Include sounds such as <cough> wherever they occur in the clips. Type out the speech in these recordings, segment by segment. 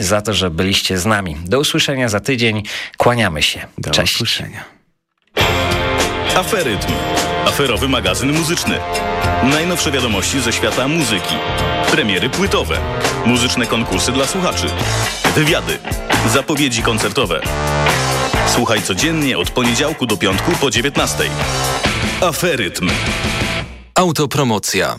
za to, że byliście z nami. Do usłyszenia za tydzień. Kłaniamy się. Do Cześć. usłyszenia. Aferytm. Aferowy magazyn muzyczny. Najnowsze wiadomości ze świata muzyki. Premiery płytowe. Muzyczne konkursy dla słuchaczy. Wywiady. Zapowiedzi koncertowe. Słuchaj codziennie od poniedziałku do piątku po 19. Aferytm. Autopromocja.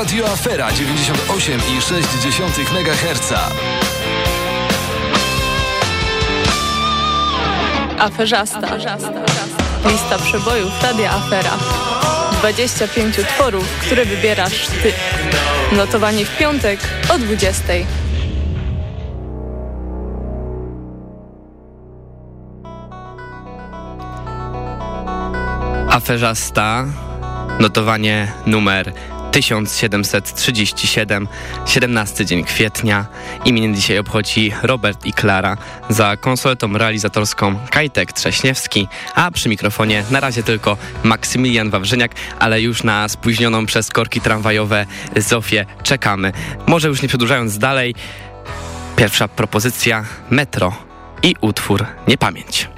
Radio Afera 98,6 MHz. Aferzasta. Lista przebojów Radia Afera. 25 utworów, które wybierasz ty. Notowanie w piątek o 20. Aferzasta, notowanie numer 1737, 17 dzień kwietnia. Imieniny dzisiaj obchodzi Robert i Klara. Za konsoletą realizatorską Kajtek Trześniewski, a przy mikrofonie na razie tylko Maksymilian Wawrzyniak, ale już na spóźnioną przez korki tramwajowe Zofię czekamy. Może już nie przedłużając dalej, pierwsza propozycja Metro i utwór Niepamięć.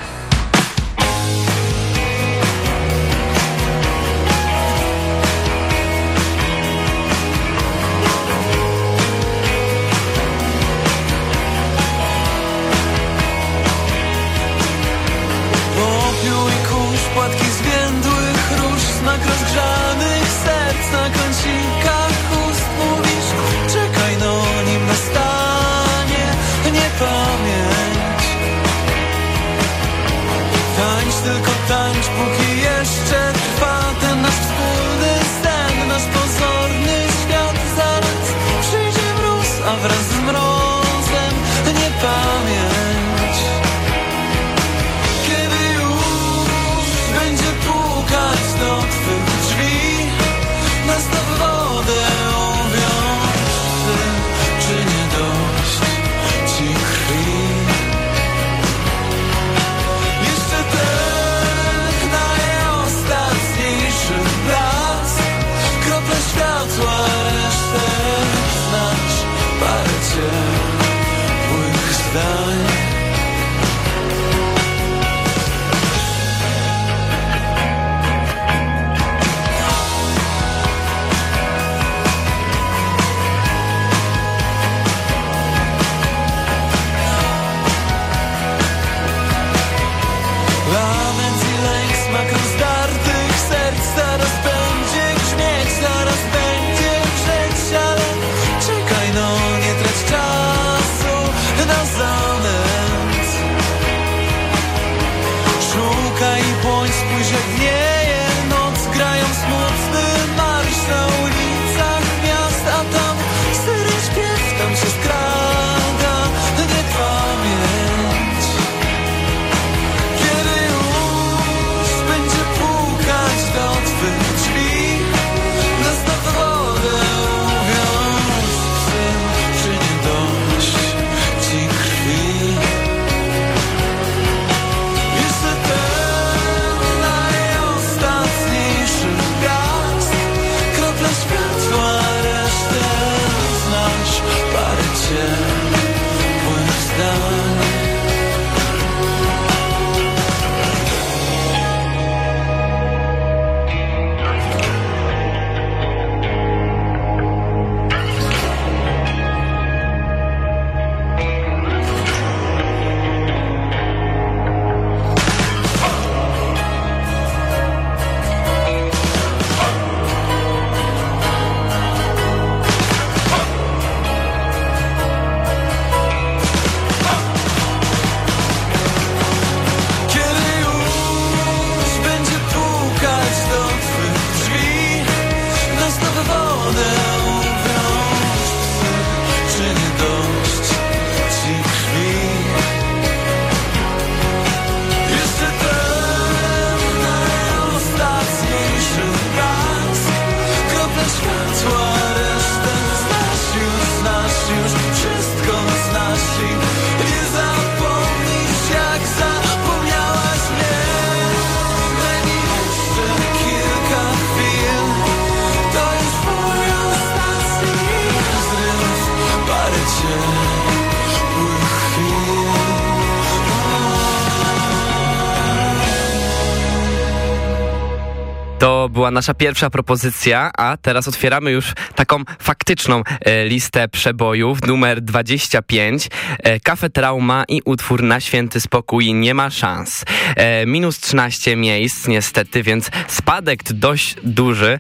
Była nasza pierwsza propozycja, a teraz otwieramy już taką faktyczną e, listę przebojów. Numer 25, e, Kafe Trauma i utwór Na Święty Spokój nie ma szans. E, minus 13 miejsc niestety, więc spadek dość duży,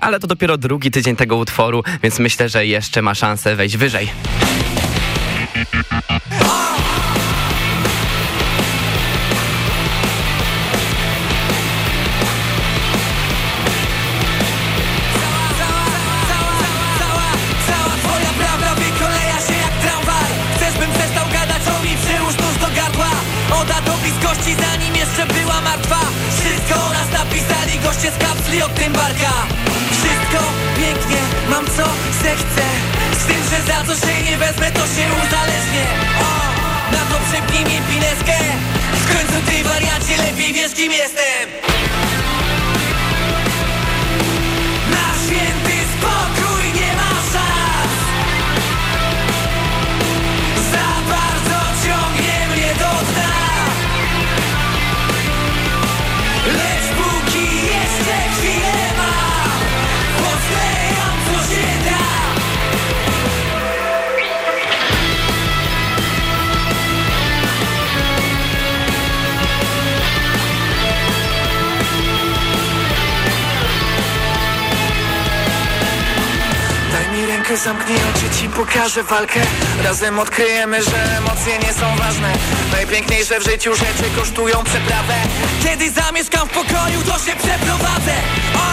ale to dopiero drugi tydzień tego utworu, więc myślę, że jeszcze ma szansę wejść wyżej. Lepiej wiesz kim jestem rękę, zamknij oczy, ci pokażę walkę. Razem odkryjemy, że emocje nie są ważne. Najpiękniejsze w życiu rzeczy kosztują przeprawę. Kiedy zamieszkam w pokoju, to się przeprowadzę. O,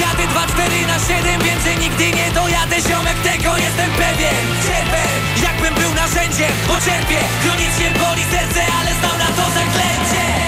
Jadę 2-4 na 7, więcej nigdy nie dojadę. Ziomek, tego jestem pewien. Cierpę, jakbym był narzędziem Bo cierpię, chronicznie boli serce Ale znam na to zaklęcie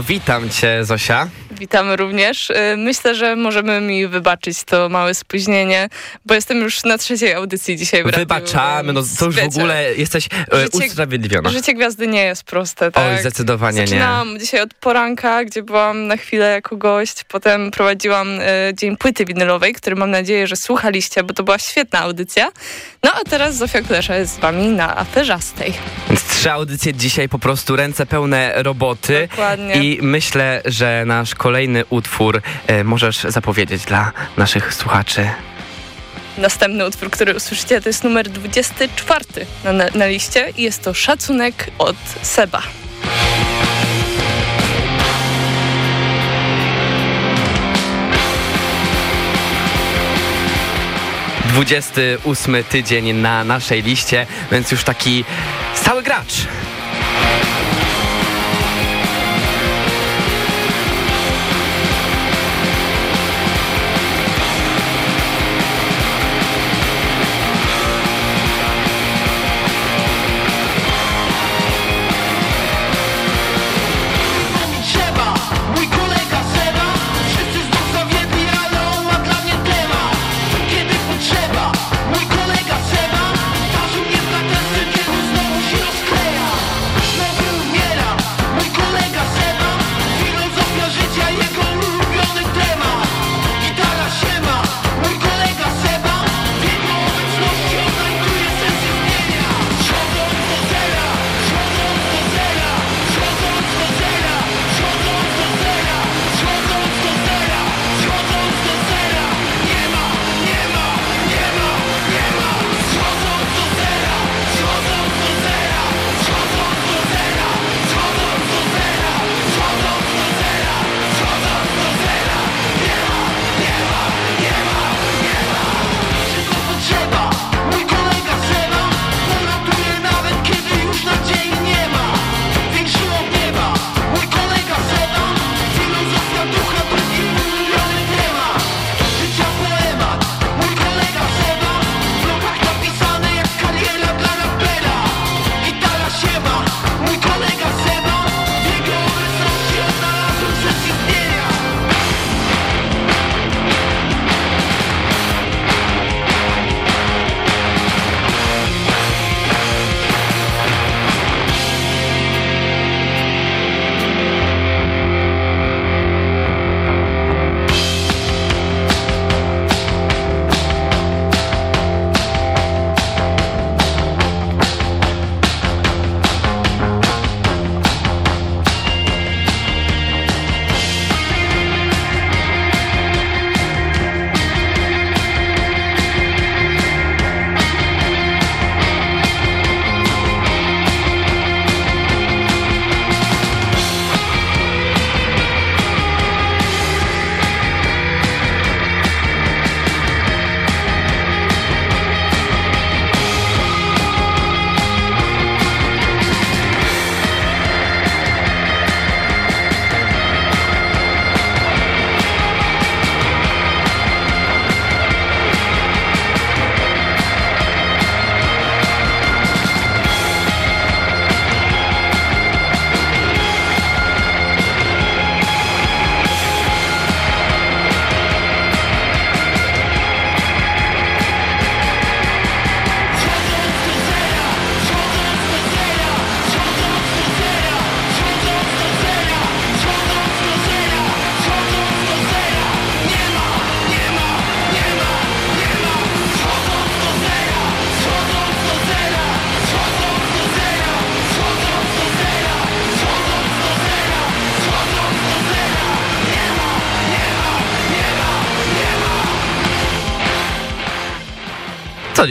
witam cię, Zosia. Witamy również. Y, Myślę, że możemy mi wybaczyć to małe spóźnienie, bo jestem już na trzeciej audycji dzisiaj w radiu, Wybaczamy, no to już w ogóle jesteś e, Życie- usprawiedliwiona. Życie gwiazdy nie jest proste, tak? Oj, zdecydowanie nie. Zaczynałam dzisiaj od poranka, gdzie byłam na chwilę jako gość, potem prowadziłam e, dzień płyty winylowej, który mam nadzieję, że słuchaliście, bo to była świetna audycja. No a teraz Zofia Klesza jest z wami na aferzastej. Więc trzy audycje dzisiaj po prostu ręce pełne roboty. Dokładnie. I myślę, że nasz kolejny utwór e, możesz zapowiedzieć dla naszych słuchaczy. Następny utwór, który usłyszycie, to jest numer 24 na, na, na liście i jest to Szacunek od Seba. 28 tydzień na naszej liście, więc już taki stały gracz.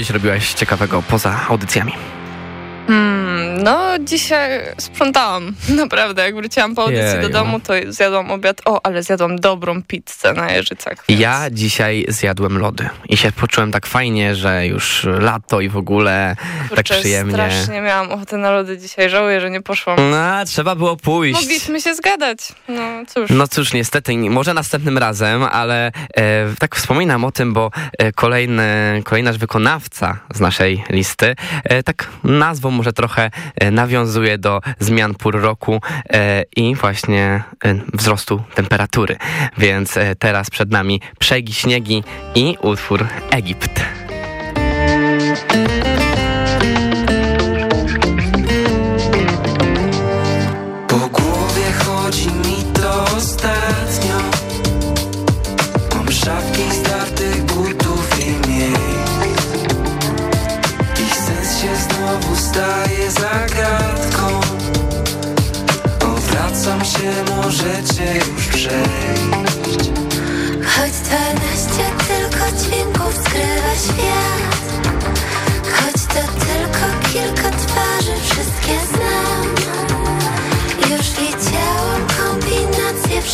Dziś robiłaś ciekawego poza audycjami? No dzisiaj sprzątałam, <laughs> naprawdę. Jak wróciłam po audycji Jeju. do domu, to zjadłam obiad. O, ale zjadłam dobrą pizzę na Jeżycach. Więc... Ja dzisiaj zjadłem lody i się poczułem tak fajnie, że już lato i w ogóle tak Kurczę, przyjemnie. strasznie miałam ochotę na lody dzisiaj. Żałuję, że nie poszłam. No, trzeba było pójść. Mogliśmy się zgadać. No cóż. No cóż, niestety, nie- może następnym razem, ale e, tak wspominam o tym, bo e, kolejny, kolejny nasz wykonawca z naszej listy, e, tak nazwą może trochę e, nawiązuje do zmian pór roku e, i właśnie e, wzrostu temperatury. Więc e, teraz przed nami Przegi Śniegi i utwór Egipt.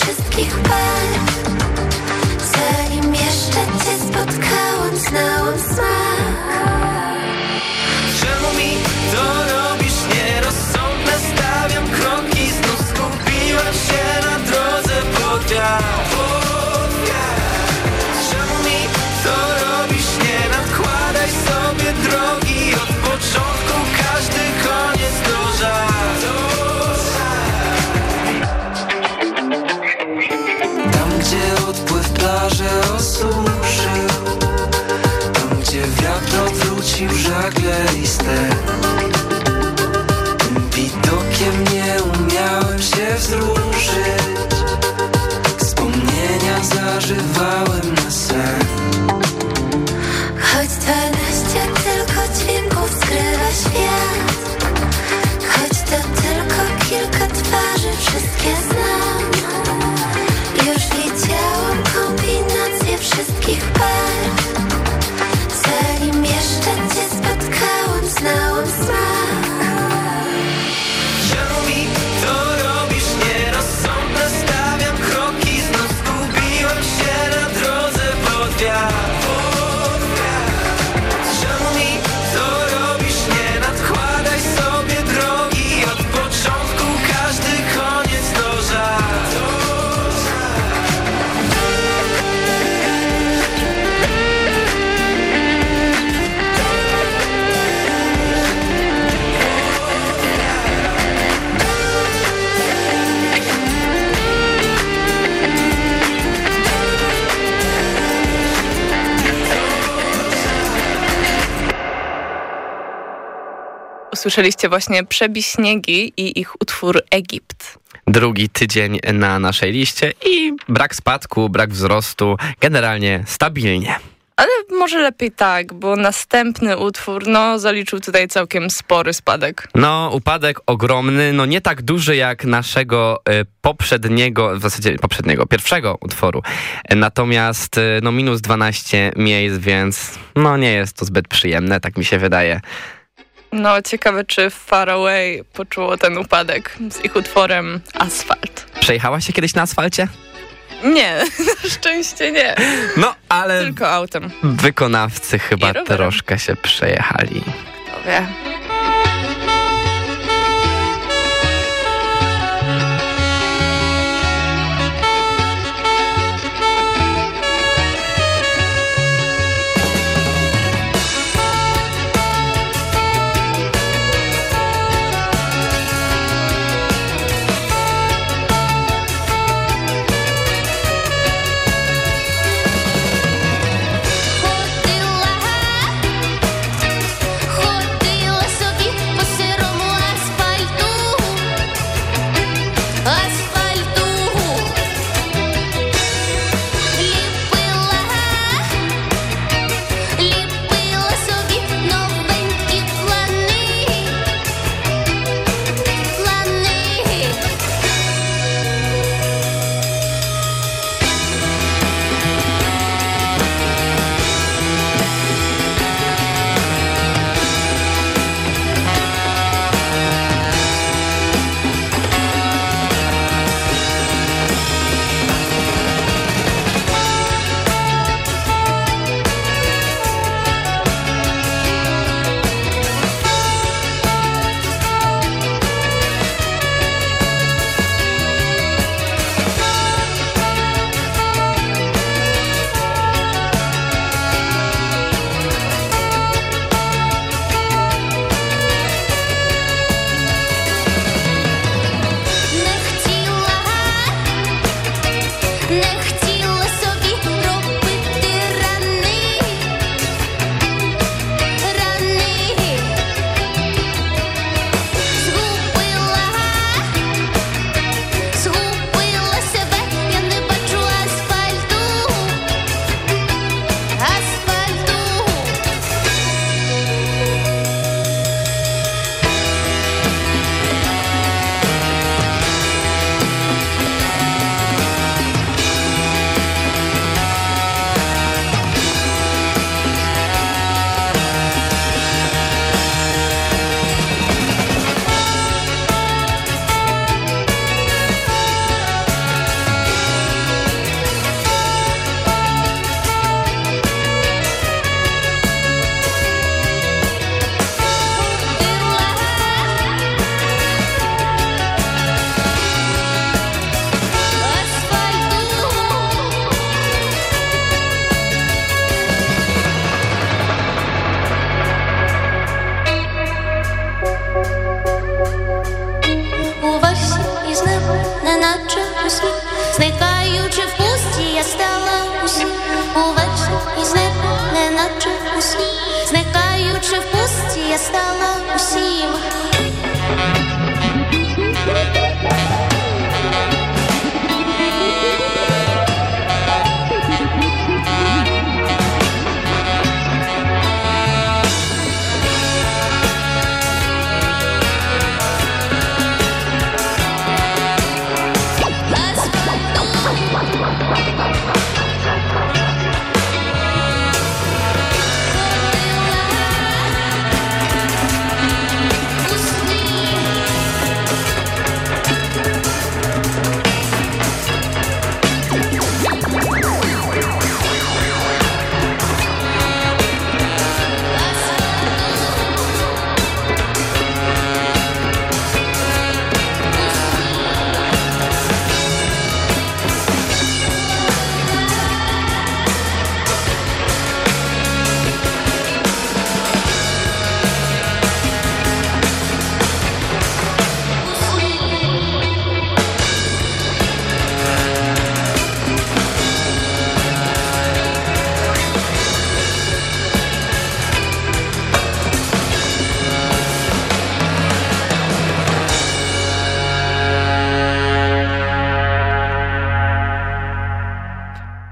Wszystkich par Zanim jeszcze cię spotkałam, znałam smak Czemu mi to robisz nierozsądne? Stawiam kroki, znów skupiłem się na drodze. Pod plaże osuszył Tam gdzie wiatr odwrócił żagle ster Tym widokiem nie umiałem się wzruszyć. Wspomnienia zażywałem na sen. Choć dwanaście tylko dźwięków skrywa świat Usłyszeliście właśnie Przebiśniegi i ich utwór Egipt. Drugi tydzień na naszej liście i brak spadku, brak wzrostu, generalnie stabilnie. Ale może lepiej tak, bo następny utwór, no, zaliczył tutaj całkiem spory spadek. No, upadek ogromny, no nie tak duży jak naszego e, poprzedniego, w zasadzie poprzedniego, pierwszego utworu. E, Natomiast, e, no minus 12 miejsc, więc no nie jest to zbyt przyjemne, tak mi się wydaje. No, ciekawe, czy Far Away poczuło ten upadek z ich utworem Asfalt. Przejechałaś się kiedyś na asfalcie? Nie, <laughs> na szczęście nie. No, ale Tylko autem. wykonawcy chyba troszkę się przejechali. Kto wie.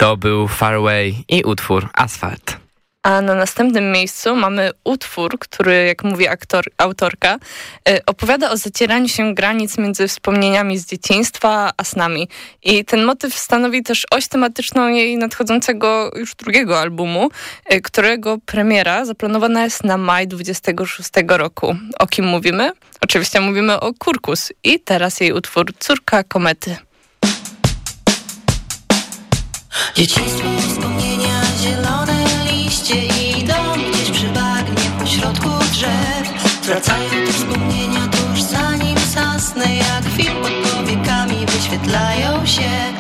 To był Faraway i utwór Asfalt. A na następnym miejscu mamy utwór, który, jak mówi aktor, autorka, y, opowiada o zacieraniu się granic między wspomnieniami z dzieciństwa a snami. I ten motyw stanowi też oś tematyczną jej nadchodzącego już drugiego albumu, y, którego premiera zaplanowana jest na maj 26 roku. O kim mówimy? Oczywiście mówimy o Kurkus. I teraz jej utwór Córka Komety. Dzieciństwo, wspomnienia, zielone liście idą gdzieś przy bagnie pośrodku drzew. Wracają te wspomnienia tuż zanim zasnę, jak film pod powiekami wyświetlają się.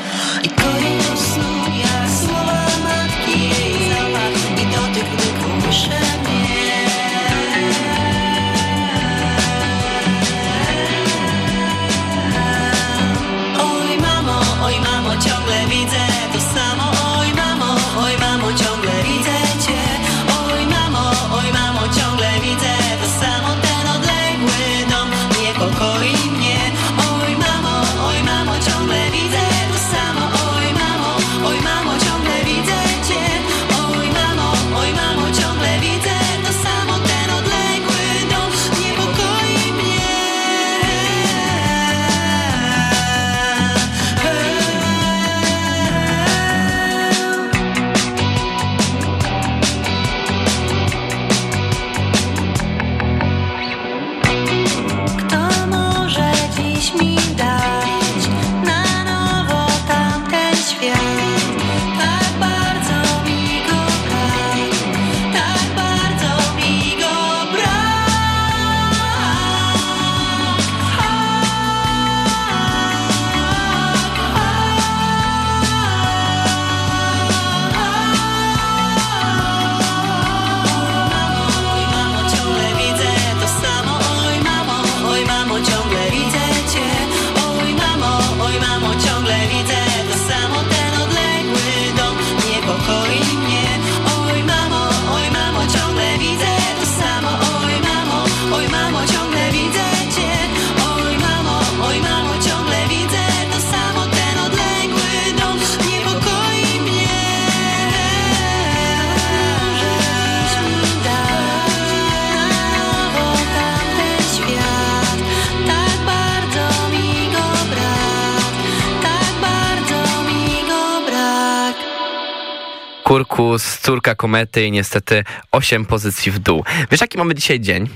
Córka komety i niestety 8 pozycji w dół. Wiesz, jaki mamy dzisiaj dzień?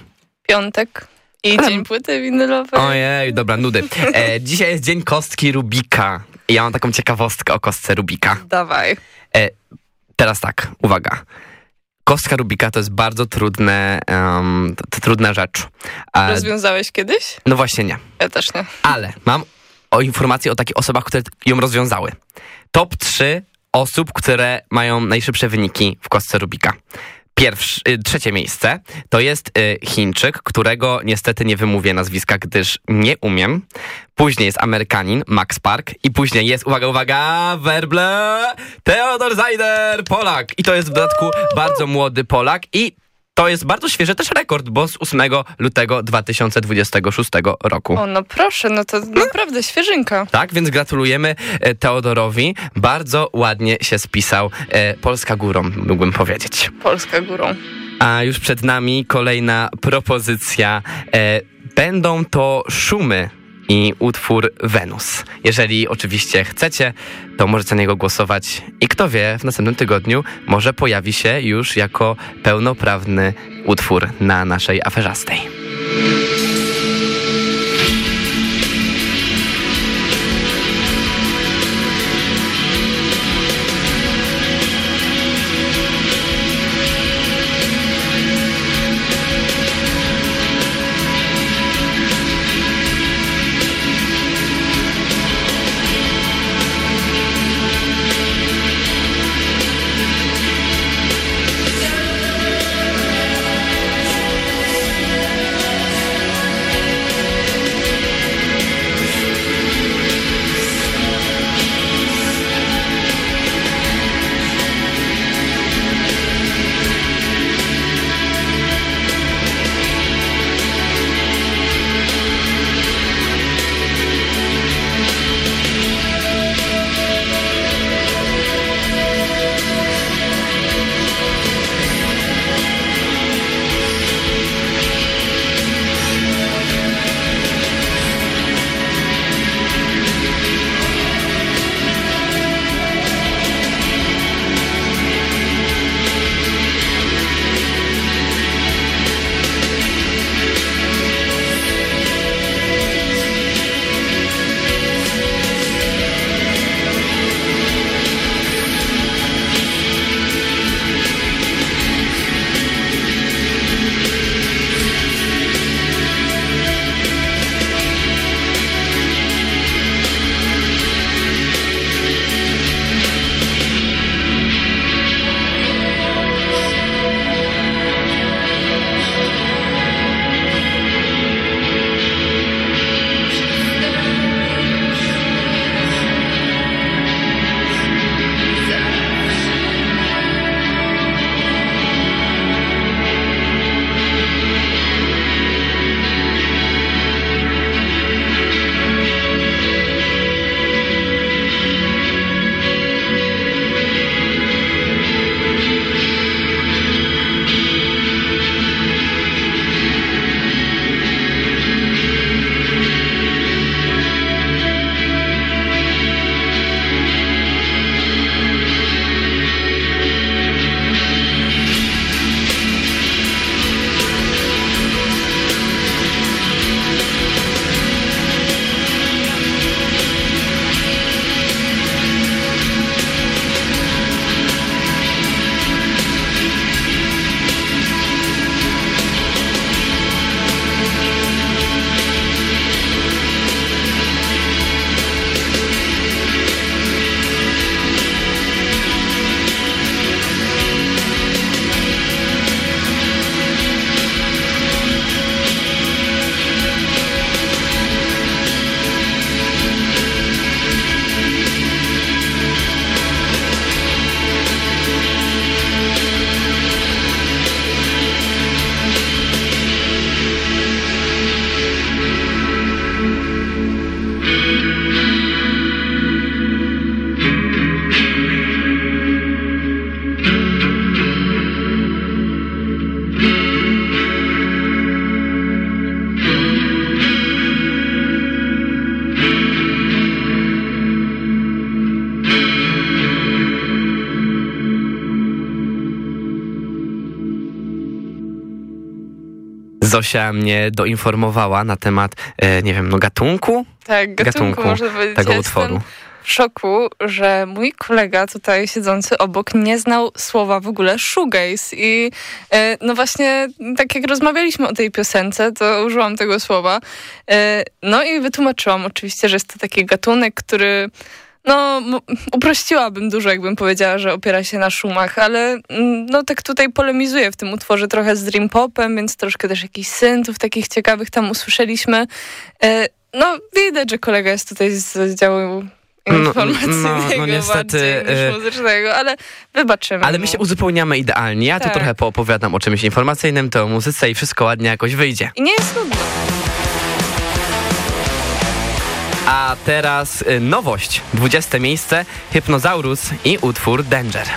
Piątek i dzień płyty winylowej. Ojej, dobra, nudy. E, dzisiaj jest dzień kostki Rubika. I ja mam taką ciekawostkę o kostce Rubika. Dawaj. E, teraz tak, uwaga. Kostka Rubika to jest bardzo trudne, um, to, to trudna rzecz. E, Rozwiązałeś kiedyś? no właśnie nie. Ja też nie. Ale mam o informacje o takich osobach, które ją rozwiązały. Top 3 osób, które mają najszybsze wyniki w kostce Rubika. Pierwsze, y, trzecie miejsce to jest y, Chińczyk, którego niestety nie wymówię nazwiska, gdyż nie umiem. Później jest Amerykanin, Max Park i później jest, uwaga, uwaga, werble, Theodor Zajder, Polak. I to jest w dodatku bardzo młody Polak i to jest bardzo świeży też rekord, bo z 8 lutego 2026 roku. O, no proszę, no to naprawdę świeżynka. Tak, więc gratulujemy e, Teodorowi. Bardzo ładnie się spisał. E, Polska górą, mógłbym powiedzieć. Polska górą. A już przed nami kolejna propozycja. E, Będą to szumy i utwór Wenus. Jeżeli oczywiście chcecie, to możecie na niego głosować i kto wie, w następnym tygodniu może pojawi się już jako pełnoprawny utwór na naszej aferzastej. Zosia mnie doinformowała na temat, e, nie wiem, no gatunku? Tak, gatunku, można powiedzieć. tego Ja utworu. Szoku, że mój kolega tutaj siedzący obok nie znał słowa w ogóle shoegaze i e, no właśnie tak jak rozmawialiśmy o tej piosence, to użyłam tego słowa. E, no i wytłumaczyłam oczywiście, że jest to taki gatunek, który no, uprościłabym dużo, jakbym powiedziała, że opiera się na szumach, ale mm, no tak tutaj polemizuję w tym utworze trochę z dream popem, więc troszkę też jakichś syntów takich ciekawych tam usłyszeliśmy. E, no, widać, że kolega jest tutaj z działu informacyjnego no, no niestety, bardziej niż e, muzycznego, ale wybaczymy Ale mu. my się uzupełniamy idealnie. Ja tu Tak. trochę poopowiadam o czymś informacyjnym, to o muzyce i wszystko ładnie jakoś wyjdzie. I nie jest nudno. A teraz y, nowość. 20 miejsce, Hypnozaurus i utwór Danger.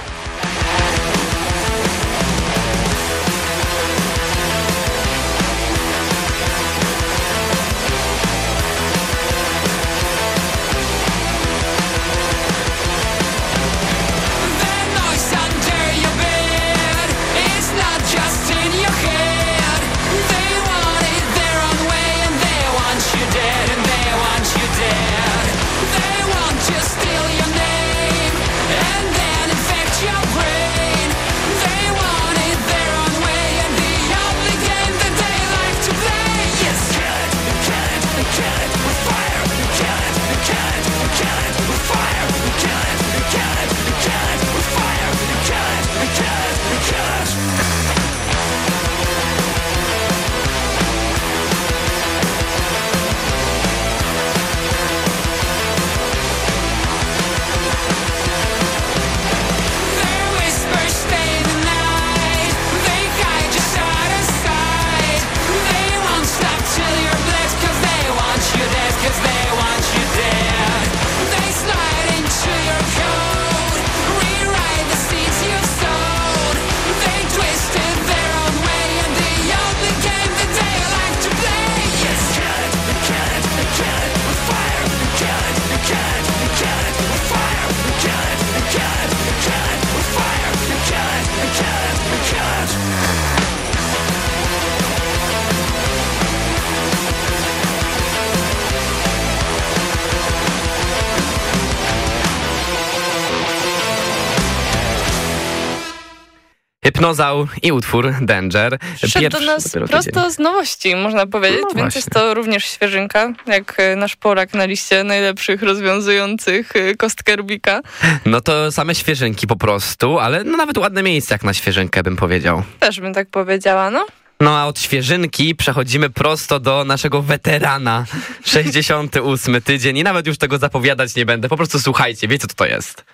Hypnozał i utwór Danger. Przyszedł do nas prosto z nowości, można powiedzieć, No więc właśnie. jest to również świeżynka, jak e, nasz Polak na liście najlepszych rozwiązujących e, kostkę Rubika. No to same świeżynki po prostu, ale no nawet ładne miejsce jak na świeżynkę bym powiedział. Też bym tak powiedziała, no. No a od świeżynki przechodzimy prosto do naszego weterana. <laughs> 68 tydzień i nawet już tego zapowiadać nie będę. Po prostu słuchajcie, wiecie co to jest.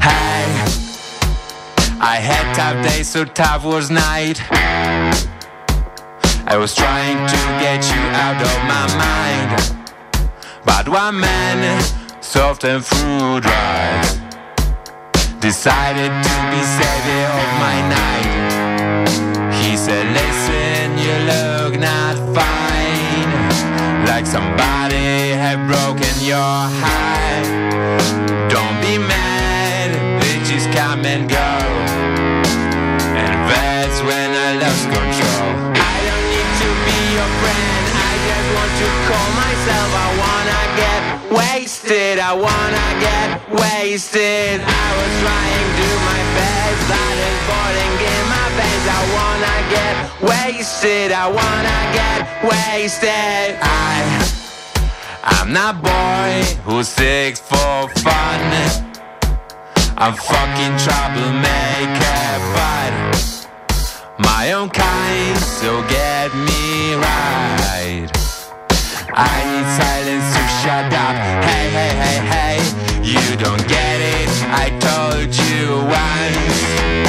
Hey, I had tough days, so tough was night. I was trying to get you out of my mind. But one man, soft and fruit right, decided to be savior of my night. He said, Listen, you look not fine, like somebody had broken your heart. Don't be mad, bitches come and go. When I lost control. I don't need to be your friend, I just want to call myself. I wanna get wasted, I wanna get wasted. I was trying to do my best, that is boiling in my veins. I wanna get wasted, I wanna get wasted. I I'm not boy who's sick for fun. I'm fucking troublemaker, but my own kind, so get me right. I need silence to shut up. Hey, hey, hey, hey, you don't get it. I told you once.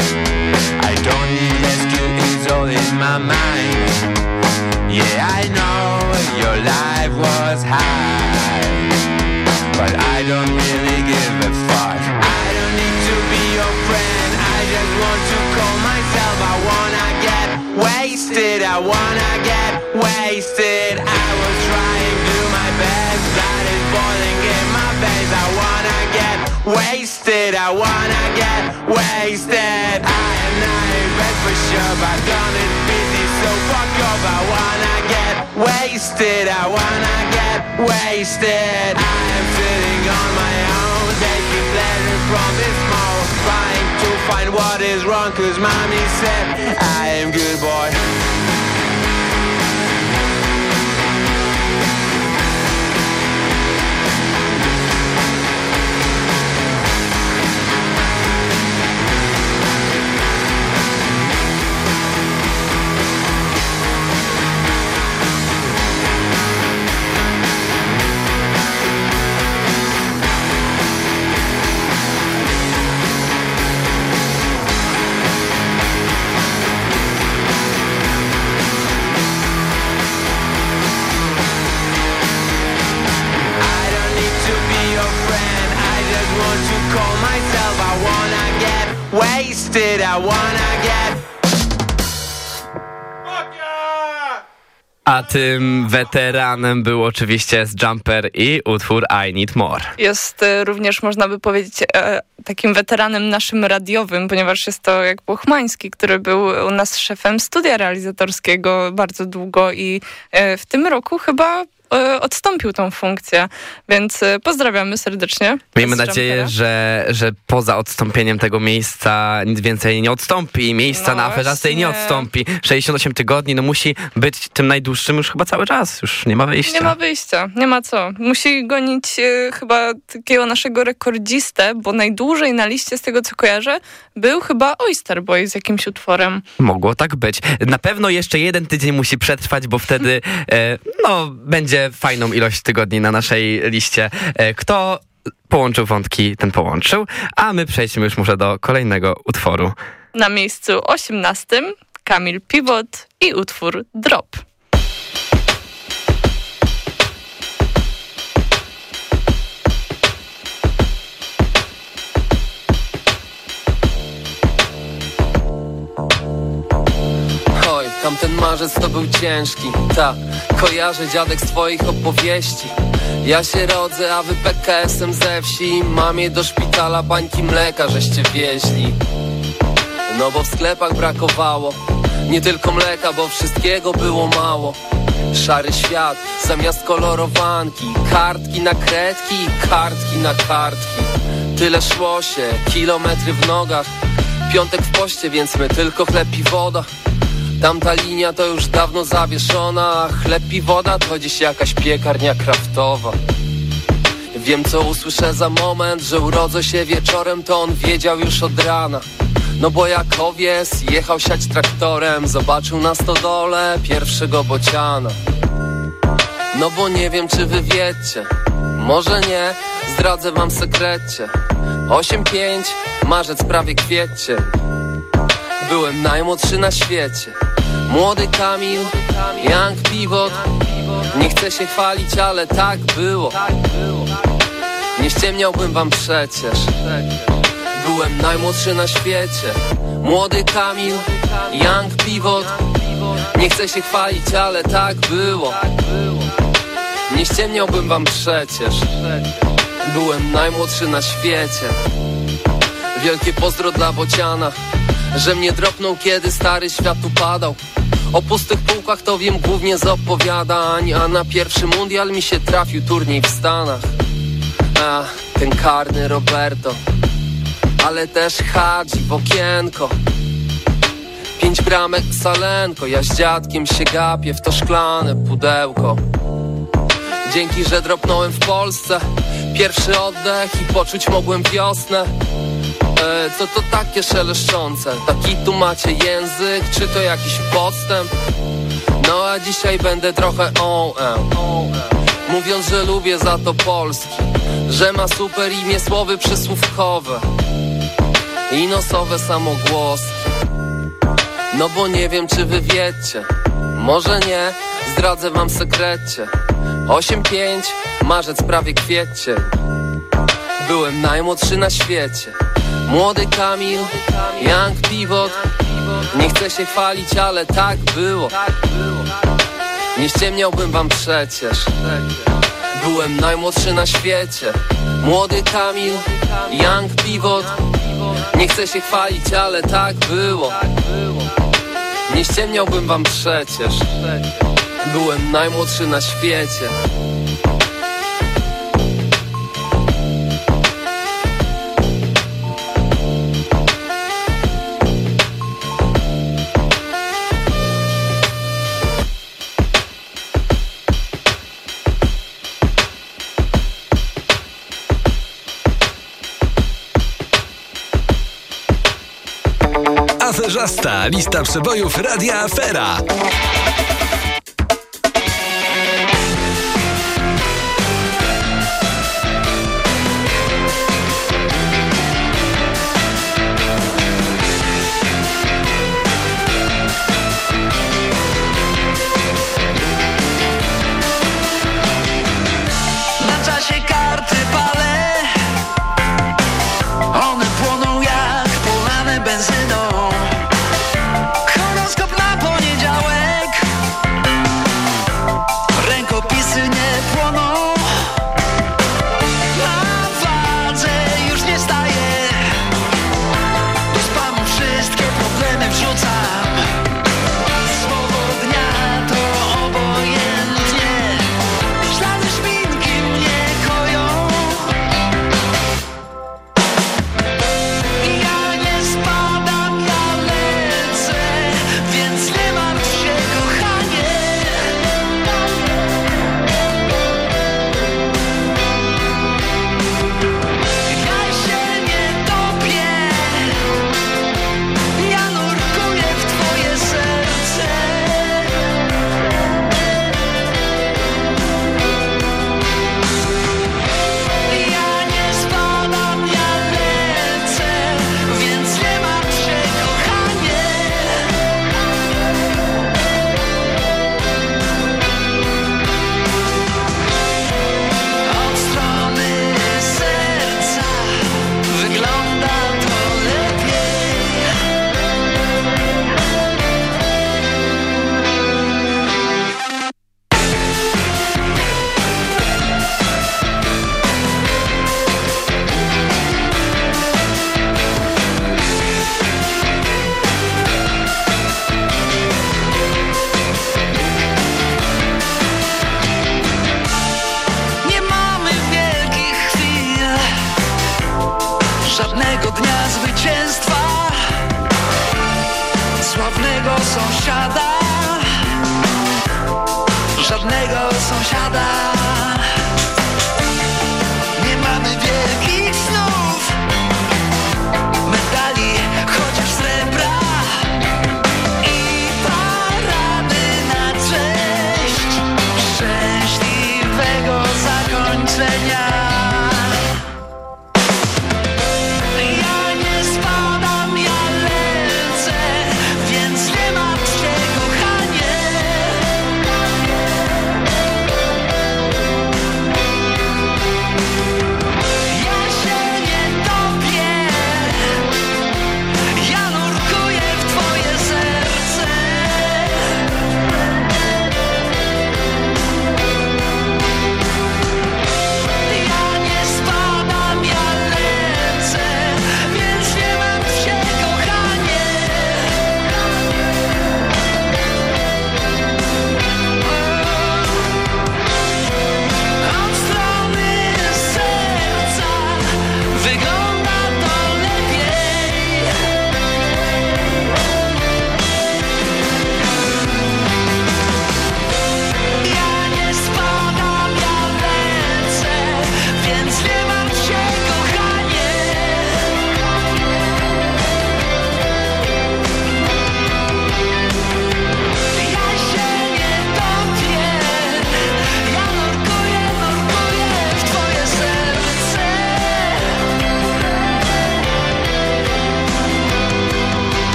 I don't need rescue, it's all in my mind. Yeah, I know your life was high, but I don't really give a fuck. I don't need to be your friend, I just want to call wanna get wasted, I wanna get wasted. I was trying to do my best, that is boiling in my veins. I wanna get wasted, I wanna get wasted. I am not in bed for sure, but done it busy, so fuck off I wanna get wasted. I wanna get wasted. I am sitting on my own, pleasure from this mode. Trying to find what is wrong, cause mommy said I am good boy. Wasted. I wanna get A tym weteranem był oczywiście z Jumper i utwór I Need More. Jest e, również, można by powiedzieć, e, takim weteranem naszym radiowym, ponieważ jest to jak Buchmański, który był u nas szefem studia realizatorskiego bardzo długo i e, w tym roku chyba odstąpił tą funkcję, więc e, pozdrawiamy serdecznie. Miejmy nadzieję, że, że poza odstąpieniem tego miejsca nic więcej nie odstąpi. i Miejsca No na aferzastej nie odstąpi. 68 tygodni, no musi być tym najdłuższym już chyba cały czas. Już nie ma wyjścia. Nie ma wyjścia, nie ma co. Musi gonić e, chyba takiego naszego rekordzistę, bo najdłużej na liście z tego co kojarzę był chyba Oyster Boy z jakimś utworem. Mogło tak być. Na pewno jeszcze jeden tydzień musi przetrwać, bo wtedy e, no, będzie fajną ilość tygodni na naszej liście. E, kto połączył wątki, ten połączył. A my przejdźmy już może do kolejnego utworu. Na miejscu 18 Kamil Pivot i utwór Drop. Tamten marzec to był ciężki Ta, kojarzę dziadek z twoich opowieści. Ja się rodzę, a wy PKS-em ze wsi. Mamie do szpitala bańki mleka żeście wieźli. No bo w sklepach brakowało Nie tylko mleka, bo wszystkiego było mało. Szary świat, zamiast kolorowanki Kartki na kredki, kartki na kartki. Tyle szło się, kilometry w nogach. Piątek w poście, więc my tylko chleb i woda Tamta linia to już dawno zawieszona. Chleb i woda to dziś jakaś piekarnia kraftowa. Wiem co usłyszę za moment, że urodzę się wieczorem To on wiedział już od rana. No bo jak owies jechał siać traktorem Zobaczył na stodole pierwszego bociana. No bo nie wiem czy wy wiecie Może nie, zdradzę wam sekrecie. 8-5, marzec prawie kwiecień Byłem najmłodszy na świecie Młody Kamil, Young Pivot. Nie chcę się chwalić, ale tak było. Nie ściemniałbym wam przecież. Byłem najmłodszy na świecie. Młody Kamil, Young Pivot. Nie chcę się chwalić, ale tak było. Nie ściemniałbym wam przecież. Byłem najmłodszy na świecie. Wielkie pozdro dla Bociana Że mnie dropnął kiedy stary świat upadał. O pustych półkach to wiem głównie z opowiadań A na pierwszy mundial mi się trafił turniej w Stanach. A, ten karny Roberto Ale też Hadzi w okienko. Pięć bramek salenko Ja z dziadkiem się gapię w to szklane pudełko. Dzięki, że dropnąłem w Polsce Pierwszy oddech i poczuć mogłem wiosnę e, Co to takie szeleszczące? Taki tu macie język, czy to jakiś podstęp? No a dzisiaj będę trochę on Mówiąc, że lubię za to Polski Że ma super imię, słowy przysłówkowe I nosowe samogłoski. No bo nie wiem, czy wy wiecie Może nie, zdradzę wam sekrecie. 8-5, marzec prawie kwiecień. Byłem najmłodszy na świecie Młody Kamil, Young Pivot. Nie chcę się chwalić, ale tak było. Nie ściemniałbym wam przecież. Byłem najmłodszy na świecie. Młody Kamil, Young Pivot. Nie chcę się chwalić, ale tak było. Nie ściemniałbym wam przecież. Byłem najmłodszy na świecie Aferzasta. Lista przebojów Radia Afera.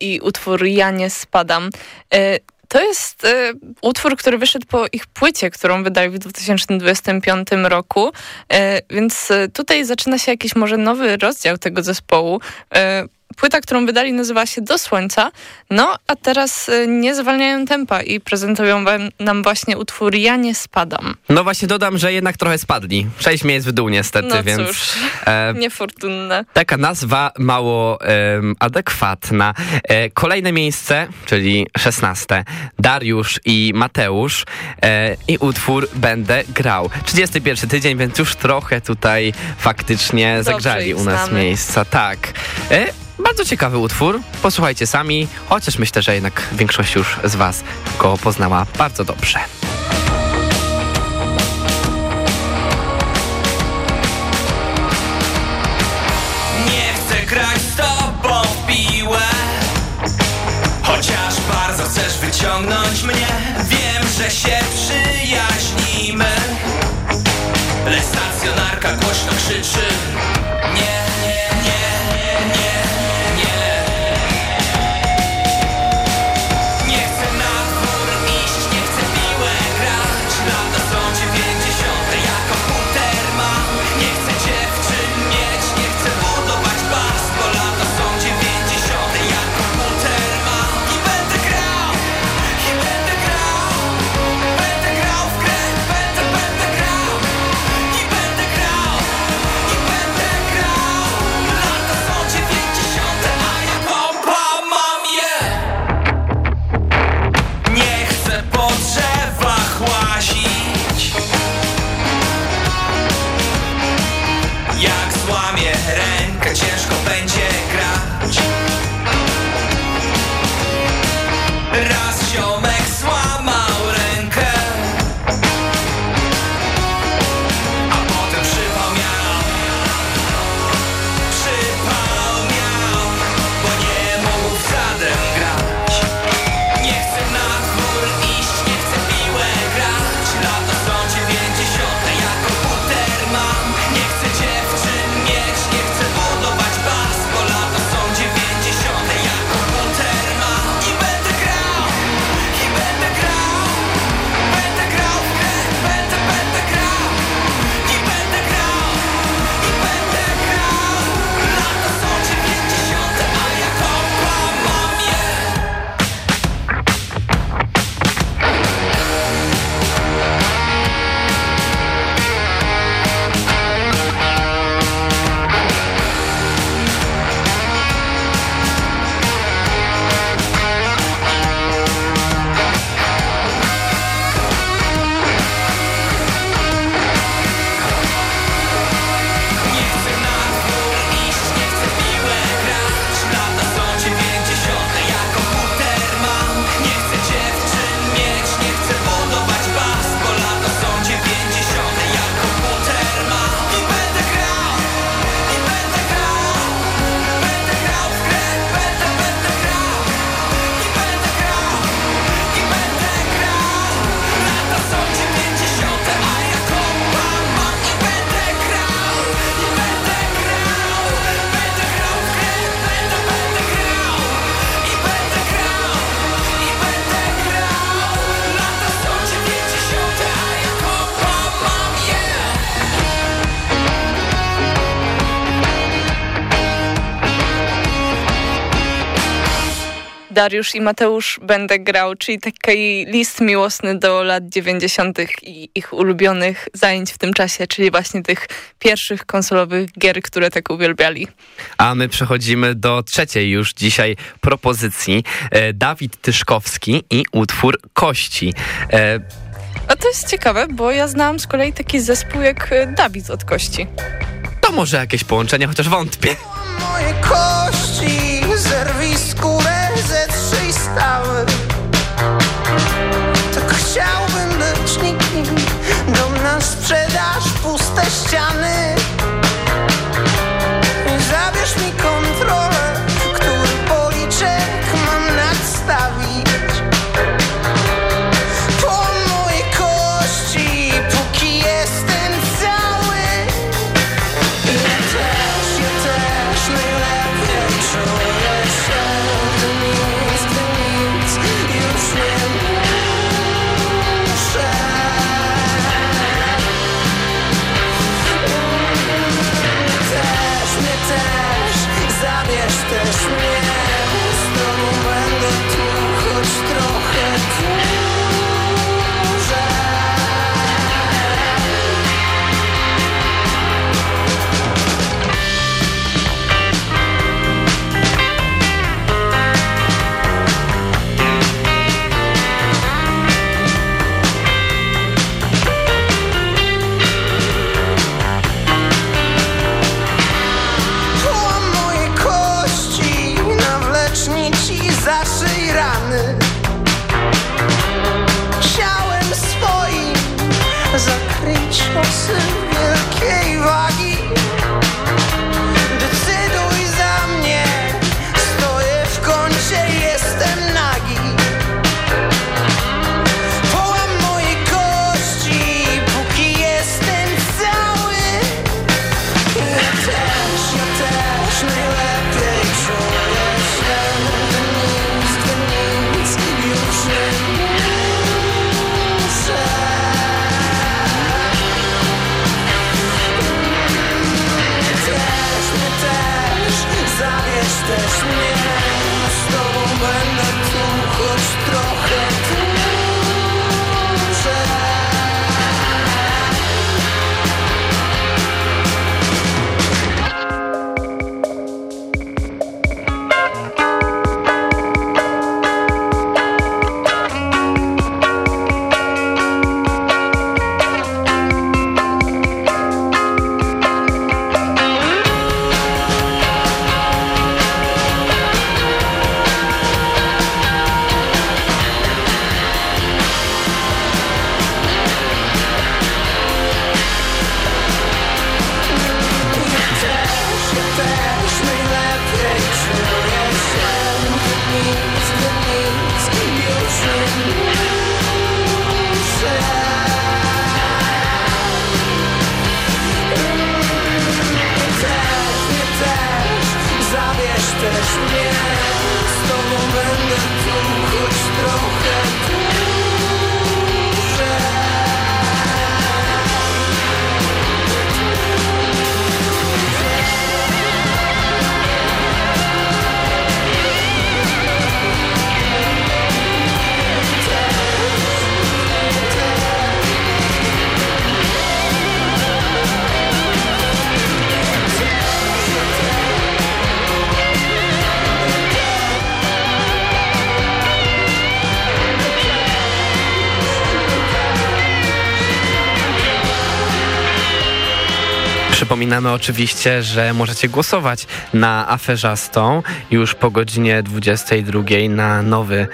I utwór Ja nie spadam. E, To jest y, utwór, który wyszedł po ich płycie, którą wydali w 2025 roku, y, więc tutaj zaczyna się jakiś może nowy rozdział tego zespołu. Płyta, którą wydali, nazywa się Do Słońca. No, a teraz y, nie zwalniają tempa i prezentują wam, nam właśnie utwór Ja nie spadam. No właśnie dodam, że jednak trochę spadli. Sześć miejsc w dół niestety, No więc... cóż, e, <laughs> niefortunne. Taka nazwa mało em, adekwatna. E, kolejne miejsce, czyli szesnaste, Dariusz i Mateusz e, i utwór Będę grał. 31 tydzień, więc już trochę tutaj faktycznie Dobrze zagrzali u nas znamy. miejsca. Tak. Bardzo ciekawy utwór. Posłuchajcie sami, chociaż myślę, że jednak większość już z was go poznała bardzo dobrze. Nie chcę grać z tobą w piłę Chociaż bardzo chcesz wyciągnąć mnie Wiem, że się przyjaźnimy Lecz stacjonarka głośno krzyczy Dariusz i Mateusz będę grał, czyli taki list miłosny do lat 90. i ich ulubionych zajęć w tym czasie, czyli właśnie tych pierwszych konsolowych gier, które tak uwielbiali. A my przechodzimy do trzeciej już dzisiaj propozycji. E, Dawid Tyszkowski i utwór Kości. E, A to jest ciekawe, bo ja znałam z kolei taki zespół jak e, Dawid od Kości. to może jakieś połączenie, chociaż wątpię. moje kości Zerwij skórę puste ściany Przypominamy oczywiście, że możecie głosować na aferzastą już po godzinie 22 na nowy,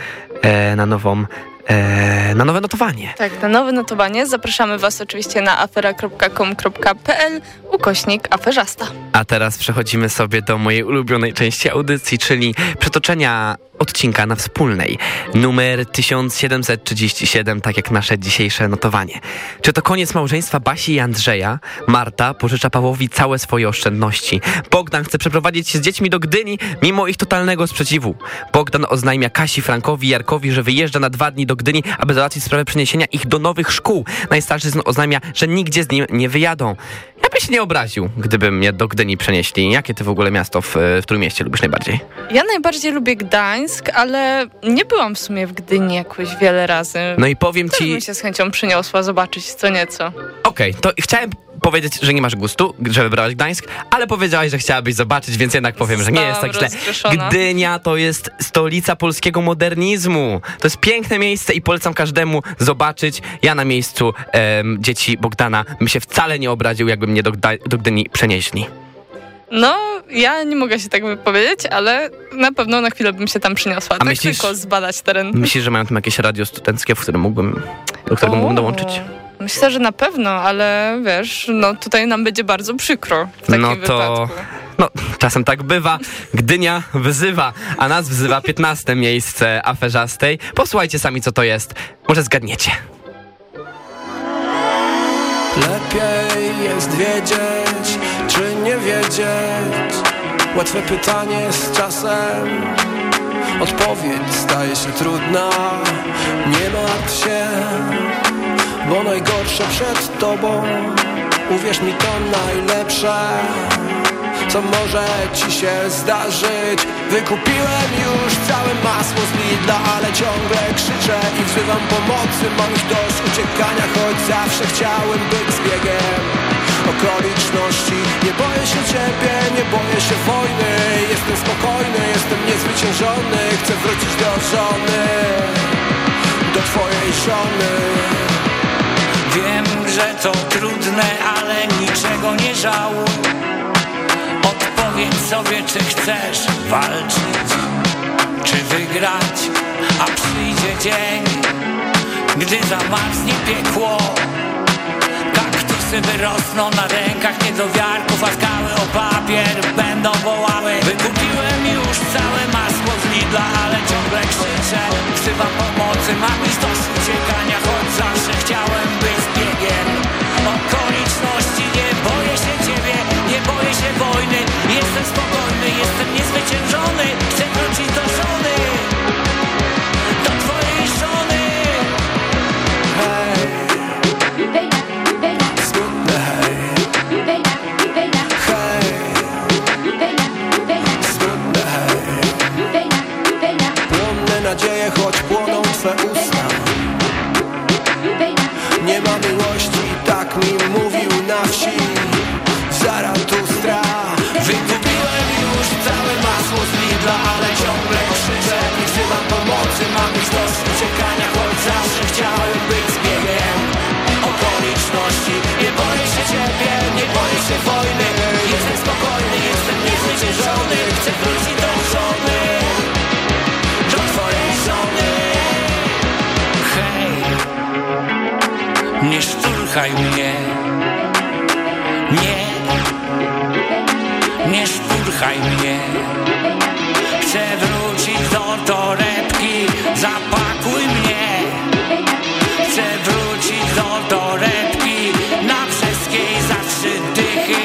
e, na nową e, na nowe notowanie. Tak, na nowe notowanie zapraszamy Was oczywiście na afera.com.pl ukośnik aferzasta. A teraz przechodzimy sobie do mojej ulubionej części audycji, czyli przetoczenia odcinka na wspólnej. Numer 1737, tak jak nasze dzisiejsze notowanie. Czy to koniec małżeństwa Basi i Andrzeja? Marta pożycza Pawłowi całe swoje oszczędności. Bogdan chce przeprowadzić się z dziećmi do Gdyni, mimo ich totalnego sprzeciwu. Bogdan oznajmia Kasi, Frankowi i Jarkowi, że wyjeżdża na dwa dni do Gdyni, aby załatwić sprawę przeniesienia ich do nowych szkół. Najstarszy syn oznajmia, że nigdzie z nim nie wyjadą. Ja bym się nie obraził, gdyby mnie do Gdyni przenieśli. Jakie ty w ogóle miasto, w, w którym mieście lubisz najbardziej? Ja najbardziej lubię Gdańsk, ale nie byłam w sumie w Gdyni jakoś wiele razy. No i powiem ci... bym się z chęcią przyniosła zobaczyć co nieco. Okej, to chciałem powiedzieć, że nie masz gustu, że wybrałaś Gdańsk, ale powiedziałaś, że chciałabyś zobaczyć, więc jednak powiem, że nie jest tak źle. Gdynia to jest stolica polskiego modernizmu. To jest piękne miejsce i polecam każdemu zobaczyć. Ja na miejscu em, dzieci Bogdana bym się wcale nie obraził, jakby mnie do, Gda- do Gdyni przenieśli. No, ja nie mogę się tak wypowiedzieć, ale na pewno na chwilę bym się tam przyniosła. tak myślisz- tylko zbadać teren. Myślisz, że mają tam jakieś radio studenckie, w którym mógłbym, do którego mógłbym dołączyć? Myślę, że na pewno, ale wiesz, no tutaj nam będzie bardzo przykro w takim No to... wypadku. No, czasem tak bywa. Gdynia wyzywa, a nas wzywa 15 miejsce aferzastej. Posłuchajcie sami, co to jest. Może zgadniecie. Lepiej jest wiedzieć, nie wiedzieć. Łatwe pytanie z czasem. Odpowiedź staje się trudna. Nie martw się, bo najgorsze przed tobą. Uwierz mi, to najlepsze co może ci się zdarzyć. Wykupiłem już całe masło z Lidla Ale ciągle krzyczę i wzywam pomocy. Mam już dość uciekania, choć zawsze chciałem być zbiegiem okoliczności. Nie boję się ciebie, nie boję się wojny. Jestem spokojny, jestem niezwyciężony. Chcę wrócić do żony Do twojej żony. Wiem, że to trudne, ale niczego nie żałuj. Odpowiedz sobie, czy chcesz walczyć, czy wygrać. A przyjdzie dzień, gdy zamarznie piekło Kaktusy wyrosną na rękach niedowiarków A skały o papier będą wołały. Wykupiłem już całe masło z Lidla, ale ciągle krzyczę. Wzywam pomocy, mam już dość uciekania Choć zawsze chciałem być zbiegiem. Okoliczności, nie boję się ciebie Nie boję się wojny. Jestem spokojny, jestem niezwyciężony Chcę wrócić do żony twe usta. Nie ma miłości, tak mi mówił na wsi. Zaratustra Wykupiłem już całe masło z Lidla Ale ciągle krzyczę i wzywam pomocy. Mam już dość uciekania, choć zawsze chciałem być zbiegiem Okoliczności. Nie boję się ciebie, nie boję się wojny. Jestem spokojny, jestem niezwyciężony Chcę wrócić do Nie szturchaj mnie. Nie. Nie szturchaj mnie. Chcę wrócić do torebki Zapakuj mnie. Chcę wrócić do torebki Na brzeskiej za trzy dychy.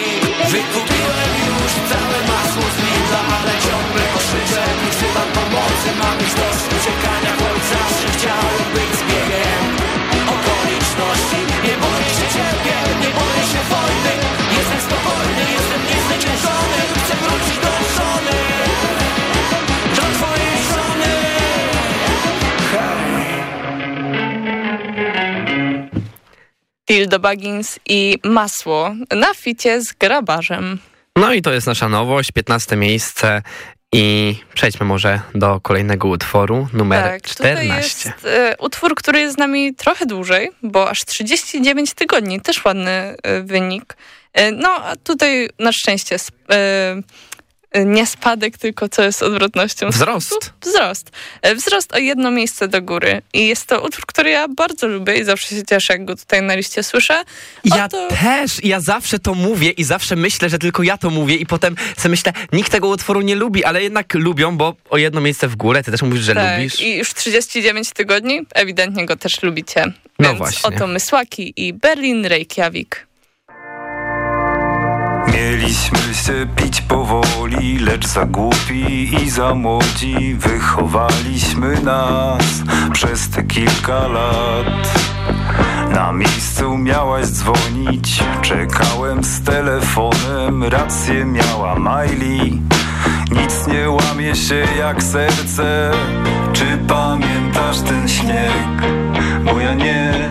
Wykupiłem już całe masło z Lidla Ale ciągle krzyczę i wzywam pomocy. Mam już dość uciekania Choć zawsze chciałem Tilda Baggins i Masło na ficie z Grabarzem. No i to jest nasza nowość, 15 miejsce i przejdźmy może do kolejnego utworu, numer Tak, tutaj 14. jest e, utwór, który jest z nami trochę dłużej, bo aż 39 tygodni, też ładny e, wynik. E, No, a tutaj na szczęście e, nie spadek, tylko co jest odwrotnością? Wzrost. spadku? Wzrost. E, Wzrost o jedno miejsce do góry. I jest to utwór, który ja bardzo lubię i zawsze się cieszę, jak go tutaj na liście słyszę. Ja też, ja zawsze to mówię i zawsze myślę, że tylko ja to mówię i potem sobie myślę, nikt tego utworu nie lubi, ale jednak lubią, bo o jedno miejsce w górę, ty też mówisz, że tak, lubisz. i już 39 tygodni, ewidentnie go też lubicie. No Więc właśnie. oto Mysłaki i Berlin Reykjavik. Mieliśmy się pić powoli, lecz za głupi i za młodzi Wychowaliśmy nas przez te kilka lat. Na miejscu miałaś dzwonić, czekałem z telefonem Rację miała Miley, nic nie łamie się jak serce. Czy pamiętasz ten śnieg? Bo ja nie